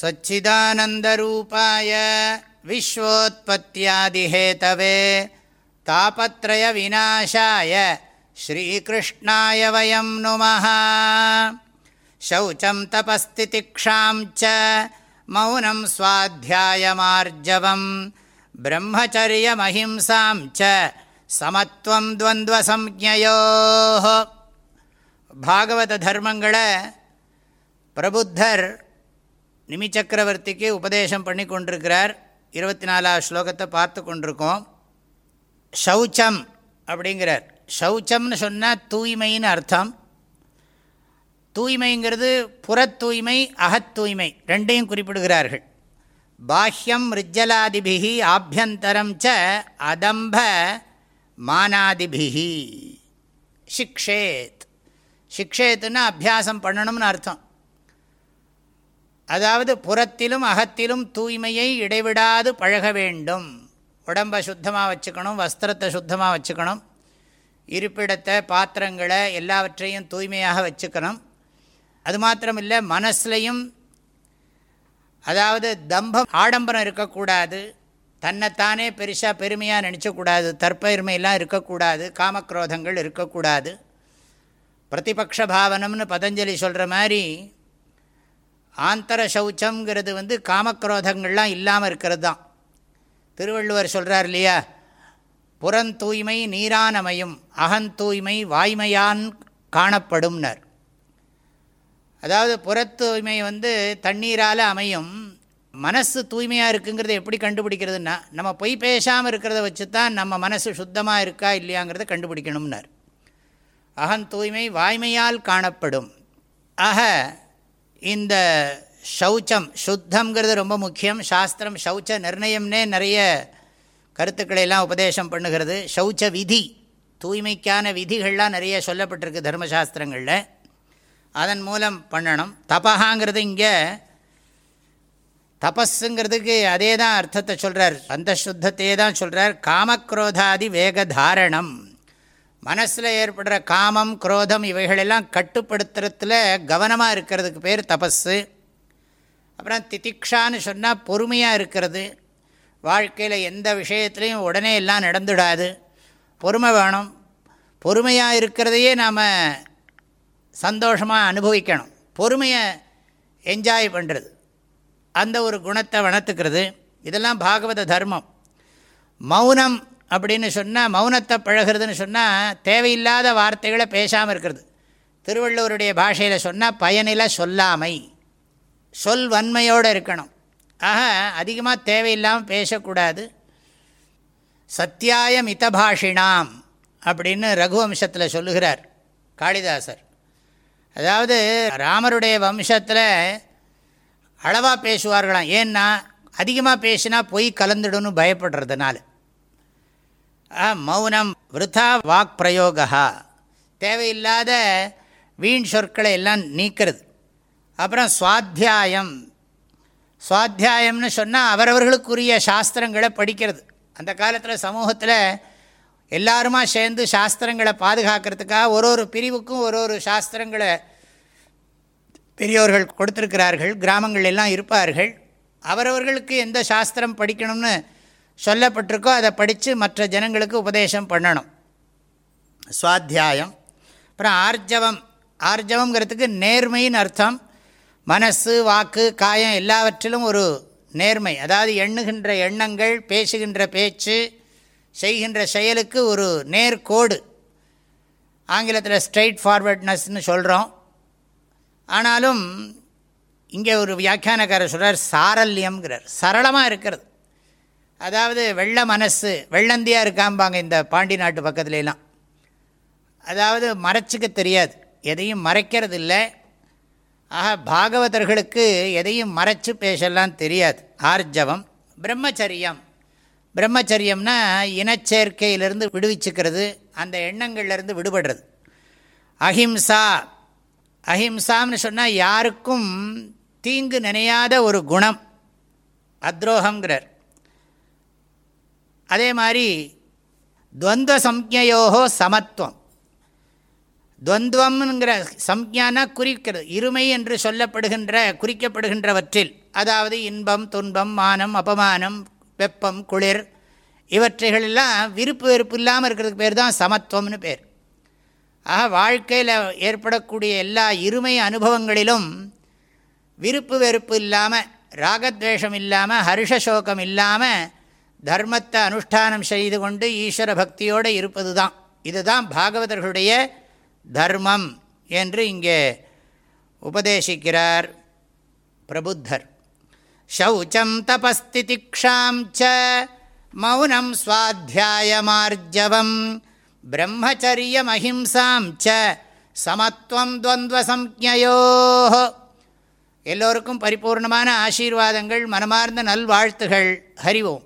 सच्चिदानन्दरूपाय विश्वोत्पत्त्यादिहेतवे तापत्रयविनाशाय श्रीकृष्णाय वयं नुमः शौचं तपस्तितिक्षां च मौनं स्वाध्यायमार्जवं ब्रह्मचर्यमहिंसां च समत्वं द्वन्द्वसंज्ञयोः பாகவத தர்மங்களை பிரபுத்தர் நிமிச்சக்கரவர்த்திக்கு உபதேசம் பண்ணி கொண்டிருக்கிறார் இருபத்தி நாலாவது ஸ்லோகத்தை பார்த்து கொண்டிருக்கோம். ஷௌச்சம் அப்படிங்கிறார். ஷௌச்சம்னு சொன்னால் தூய்மைன்னு அர்த்தம். தூய்மைங்கிறது புறத் தூய்மை அகத் தூய்மை ரெண்டையும் குறிப்பிடுகிறார்கள். பாஹ்யம் ரிஜ்ஜலாதிபிகி ஆபியந்தரம் ச அதம்ப மானாதிபிகி சிக்ஷேத். சிக்ஷேத்துன்னா அபியாசம் பண்ணணும்னு அர்த்தம். அதாவது புறத்திலும் அகத்திலும் தூய்மையை இடைவிடாது பழக வேண்டும். உடம்பை சுத்தமாக வச்சுக்கணும் வஸ்திரத்தை சுத்தமாக வச்சுக்கணும். இருப்பிடத்தை பாத்திரங்களை எல்லாவற்றையும் தூய்மையாக வச்சுக்கணும். அது மாத்திரமில்லை மனசுலையும் அதாவது தம்பம் ஆடம்பரம் இருக்கக்கூடாது. தன்னைத்தானே பெருசாக பெருமையாக நினச்சக்கூடாது. தற்பெருமையெல்லாம் இருக்கக்கூடாது. காமக்ரோதங்கள் இருக்கக்கூடாது. பிரதிபக்ஷ பாவனம்னு பதஞ்சலி சொல்கிற மாதிரி ஆந்தர சௌச்சங்கிறது வந்து காமக்ரோதங்கள்லாம் இல்லாமல் இருக்கிறது தான் திருவள்ளுவர் சொல்கிறார் இல்லையா? புறந்தூய்மை நீரானமையும் அகந்தூய்மை வாய்மையான் காணப்படும்னர். அதாவது புறத்தூய்மை வந்து தண்ணீரால் அமையும் மனசு தூய்மையாக இருக்குங்கிறத எப்படி கண்டுபிடிக்கிறதுனா நம்ம பொய் பேசாமல் இருக்கிறத வச்சு தான் நம்ம மனசு சுத்தமாக இருக்கா இல்லையாங்கிறத கண்டுபிடிக்கணும்னார். அகன் தூய்மை வாய்மையால் காணப்படும். ஆக இந்த சௌச்சம் சுத்தங்கிறது ரொம்ப முக்கியம். சாஸ்திரம் சௌச்ச நிர்ணயம்னே நிறைய கருத்துக்களையெல்லாம் உபதேசம் பண்ணுகிறது. சௌச்ச விதி தூய்மைக்கான விதிகள்லாம் நிறைய சொல்லப்பட்டிருக்கு தர்மசாஸ்திரங்களில். அதன் மூலம் பண்ணணும். தபகாங்கிறது இங்கே தபஸுங்கிறதுக்கு அதே தான் அர்த்தத்தை சொல்கிறார் அந்த சுத்தத்தையே தான் சொல்கிறார் காமக்ரோதாதி வேகதாரணம். மனசில் ஏற்படுற காமம் குரோதம் இவைகளெல்லாம் கட்டுப்படுத்துறதுல கவனமாக இருக்கிறதுக்கு பேர் தபஸு அப்புறம் திதிக்ஷான்னு சொன்னால் பொறுமையாக இருக்கிறது. வாழ்க்கையில் எந்த விஷயத்துலையும் உடனே எல்லாம் நடந்துடாது. பொறுமை வேணும். பொறுமையாக இருக்கிறதையே நாம் சந்தோஷமாக அனுபவிக்கணும். பொறுமையை என்ஜாய் பண்ணுறது அந்த ஒரு குணத்தை வளர்த்துக்கிறது. இதெல்லாம் பாகவத தர்மம். மௌனம் அப்படின்னு சொன்னால் மௌனத்தை பழகிறதுன்னு சொன்னால் தேவையில்லாத வார்த்தைகளை பேசாமல் இருக்கிறது. திருவள்ளுவருடைய பாஷையில் சொன்னால் பயனில சொல்லாமை. சொல் வன்மையோடு இருக்கணும். ஆக அதிகமாக தேவையில்லாமல் பேசக்கூடாது. சத்தியாய மிதபாஷினாம் அப்படின்னு ரகுவம்சத்தில் சொல்லுகிறார் காளிதாசர். அதாவது ராமருடைய வம்சத்தில் அளவாக பேசுவார்களாம். ஏன்னா அதிகமாக பேசினா பொய் கலந்துடும்னு பயப்படுறதுனால. மௌனம் விருத்தா வாக் பிரயோகா தேவையில்லாத வீண் சொற்களை எல்லாம் நீக்கிறது. அப்புறம் சுவாத்தியாயம். சுவாத்தியாயம்னு சொன்னால் அவரவர்களுக்குரிய சாஸ்திரங்களை படிக்கிறது. அந்த காலத்தில் சமூகத்தில் எல்லாருமா சேர்ந்து சாஸ்திரங்களை பாதுகாக்கிறதுக்காக ஒரு ஒரு பிரிவுக்கும் ஒரு ஒரு சாஸ்திரங்களை பெரியோர்கள் கொடுத்துருக்கிறார்கள். கிராமங்கள் எல்லாம் இருப்பார்கள். அவரவர்களுக்கு எந்த சாஸ்திரம் படிக்கணும்னு சொல்லப்பட்டிருக்கோ அதை படித்து மற்ற ஜனங்களுக்கு உபதேசம் பண்ணணும். சுவாத்தியாயம். அப்புறம் ஆர்ஜவம். ஆர்ஜவங்கிறதுக்கு நேர்மைன்னு அர்த்தம். மனசு வாக்கு காயம் எல்லாவற்றிலும் ஒரு நேர்மை. அதாவது எண்ணுகின்ற எண்ணங்கள் பேசுகின்ற பேச்சு செய்கின்ற செயலுக்கு ஒரு நேர்கோடு. ஆங்கிலத்தில் ஸ்ட்ரெயிட் ஃபார்வர்ட்னஸ்ன்னு சொல்கிறோம் ஆனாலும் இங்கே ஒரு வியாக்கியானக்காரர் சொல்கிறார் சாரல்யம்ங்கிறார். சரளமாக இருக்கிறது. அதாவது வெள்ள மனசு வெள்ளந்தியாக இருக்காம்பாங்க இந்த பாண்டி நாட்டு பக்கத்துலலாம் அதாவது மறைச்சிக்க தெரியாது. எதையும் மறைக்கிறது இல்லை ஆக பாகவதர்களுக்கு எதையும் மறைச்சு பேசலாம் தெரியாது. ஆர்ஜவம் பிரம்மச்சரியம். பிரம்மச்சரியம்னா இனச்சேர்க்கையிலிருந்து விடுவிச்சுக்கிறது அந்த எண்ணங்கள்லேருந்து விடுபடுறது. அஹிம்சா. அஹிம்சான்னு சொன்னால் யாருக்கும் தீங்கு நினையாத ஒரு குணம். அத்ரோகங்கிறார் அதே மாதிரி துவந்த சம்ஜையோகோ சமத்துவம். துவந்துவம்ங்கிற சம்ஜானா குறிக்கிறது இருமை என்று சொல்லப்படுகின்ற குறிக்கப்படுகின்றவற்றில். அதாவது இன்பம் துன்பம் மானம் அபமானம் வெப்பம் குளிர் இவற்றைகளெல்லாம் விருப்பு வெறுப்பு இல்லாமல் இருக்கிறதுக்கு பேர் தான் சமத்துவம்னு பேர். ஆக வாழ்க்கையில் ஏற்படக்கூடிய எல்லா இருமை அனுபவங்களிலும் விருப்பு வெறுப்பு இல்லாமல் ராகத்வேஷம் இல்லாமல் ஹர்ஷசோகம் இல்லாமல் தர்மத்தை அனுஷ்டானம் செய்து கொண்டு ஈஸ்வர பக்தியோடு இருப்பது தான் இதுதான் பாகவதர்களுடைய தர்மம் என்று இங்கே உபதேசிக்கிறார் பிரபுத்தர். சௌச்சம் தபஸ்திதிக்ஷாம் ச மௌனம் சுவாத்தியாயமார்ஜவம் பிரம்மச்சரியமஹிம்சாம் ச சமத்துவம் துவந்த்வசம்யோ எல்லோருக்கும் பரிபூர்ணமான ஆசீர்வாதங்கள் மனமார்ந்த நல்வாழ்த்துகள். ஹரிவோம்